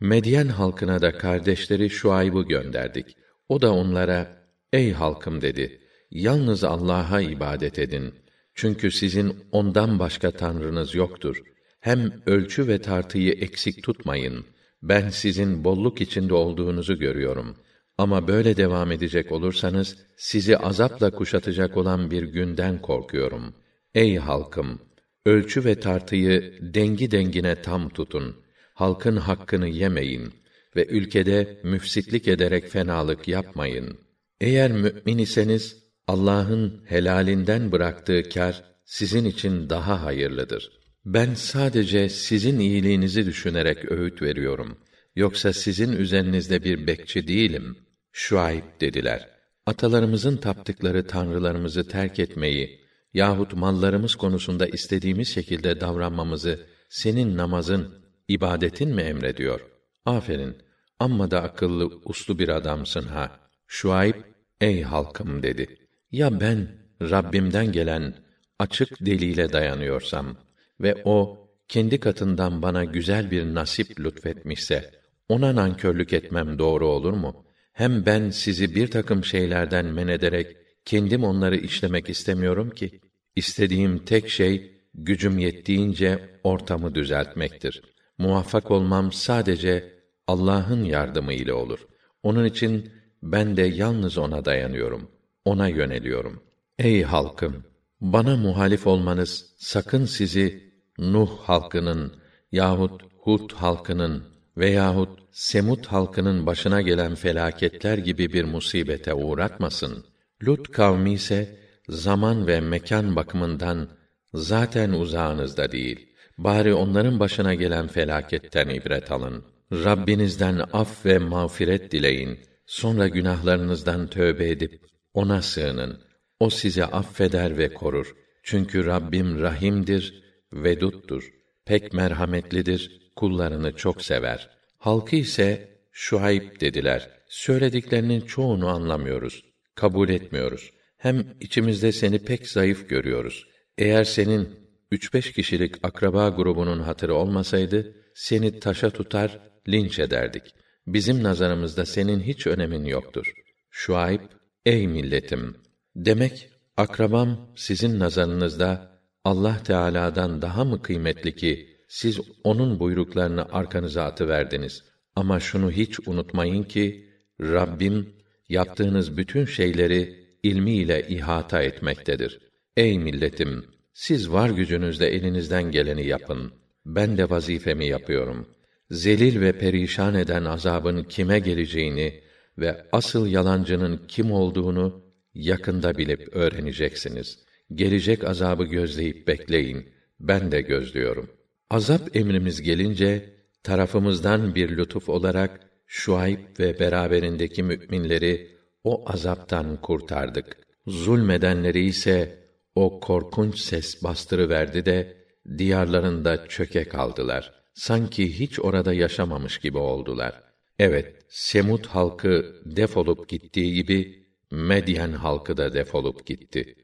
Medyen halkına da kardeşleri Şuayb'ı gönderdik. O da onlara, ey halkım dedi, yalnız Allah'a ibadet edin. Çünkü sizin ondan başka tanrınız yoktur. Hem ölçü ve tartıyı eksik tutmayın. Ben sizin bolluk içinde olduğunuzu görüyorum. Ama böyle devam edecek olursanız, sizi azapla kuşatacak olan bir günden korkuyorum. Ey halkım! Ölçü ve tartıyı dengi dengine tam tutun. Halkın hakkını yemeyin ve ülkede müfsitlik ederek fenalık yapmayın. Eğer mümin iseniz Allah'ın helalinden bıraktığı kar sizin için daha hayırlıdır. Ben sadece sizin iyiliğinizi düşünerek öğüt veriyorum. Yoksa sizin üzerinizde bir bekçi değilim. Şuayb dediler. Atalarımızın taptıkları tanrılarımızı terk etmeyi yahut mallarımız konusunda istediğimiz şekilde davranmamızı senin namazın, ibadetin mi emrediyor? Aferin. Amma da akıllı, uslu bir adamsın ha. Şuayb, ey halkım dedi. Ya ben Rabbimden gelen açık delile dayanıyorsam ve o kendi katından bana güzel bir nasip lütfetmişse ona nankörlük etmem doğru olur mu? Hem ben sizi bir takım şeylerden men ederek kendim onları işlemek istemiyorum ki. İstediğim tek şey gücüm yettiğince ortamı düzeltmektir. Muvaffak olmam sadece Allah'ın yardımı ile olur. Onun için ben de yalnız ona dayanıyorum. Ona yöneliyorum. Ey halkım, bana muhalif olmanız sakın sizi Nuh halkının yahut Hud halkının veyahut Semut halkının başına gelen felaketler gibi bir musibete uğratmasın. Lut kavmi ise zaman ve mekan bakımından zaten uzağınızda değil. Bari onların başına gelen felaketten ibret alın. Rabbinizden af ve mağfiret dileyin. Sonra günahlarınızdan tövbe edip ona sığının. O sizi affeder ve korur. Çünkü Rabbim rahimdir, veduttur. Pek merhametlidir, kullarını çok sever. Halkı ise Şuayb dediler. Söylediklerinin çoğunu anlamıyoruz, kabul etmiyoruz. Hem içimizde seni pek zayıf görüyoruz. Eğer senin üç beş kişilik akraba grubunun hatırı olmasaydı, seni taşa tutar, linç ederdik. Bizim nazarımızda senin hiç önemin yoktur. Şuayb, ey milletim! Demek, akrabam sizin nazarınızda Allah Teala'dan daha mı kıymetli ki, siz onun buyruklarını arkanıza atıverdiniz. Ama şunu hiç unutmayın ki, Rabbim, yaptığınız bütün şeyleri ilmiyle ihata etmektedir. Ey milletim! Siz var gücünüzle elinizden geleni yapın. Ben de vazifemi yapıyorum. Zelil ve perişan eden azabın kime geleceğini ve asıl yalancının kim olduğunu yakında bilip öğreneceksiniz. Gelecek azabı gözleyip bekleyin. Ben de gözlüyorum. Azap emrimiz gelince tarafımızdan bir lütuf olarak Şuayb ve beraberindeki müminleri o azaptan kurtardık. Zulmedenleri ise o korkunç ses bastırıverdi de diyarlarında çöke kaldılar. Sanki hiç orada yaşamamış gibi oldular. Evet, Semut halkı defolup gittiği gibi Medyen halkı da defolup gitti.